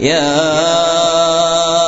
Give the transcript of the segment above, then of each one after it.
يا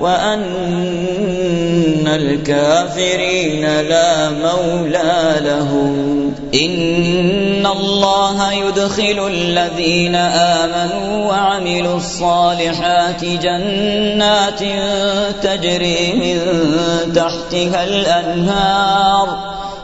وأن الكافرين لا مولى لهم. إن الله يدخل الذين آمنوا وعملوا الصالحات جنات تجري من تحتها الأنهار.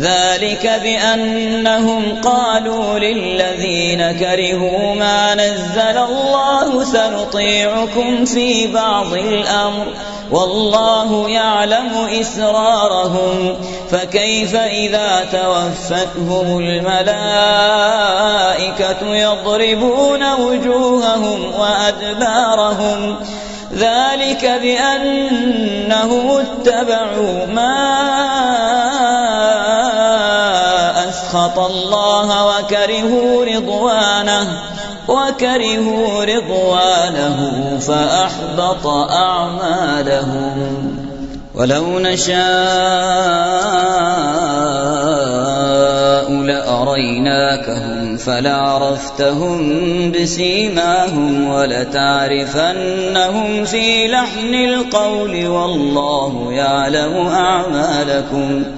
ذلك بأنهم قالوا للذين كرهوا ما نزل الله سنطيعكم في بعض الأمر والله يعلم إسرارهم فكيف إذا توفتهم الملائكة يضربون وجوههم وأدبارهم ذلك بأنهم اتبعوا ما أسخط الله وكرهوا رضوانه وكرهوا رضوانه فأحبط أعمالهم. ولو نشاء لأريناكهم فلعرفتهم بسيماهم ولتعرفنهم في لحن القول والله يعلم أعمالكم.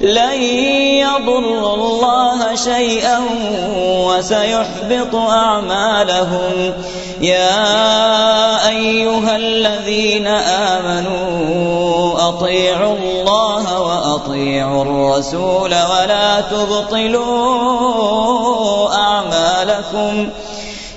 لن يضروا الله شيئا وسيحبط أعمالهم. يا أيها الذين آمنوا أطيعوا الله وأطيعوا الرسول ولا تبطلوا أعمالكم.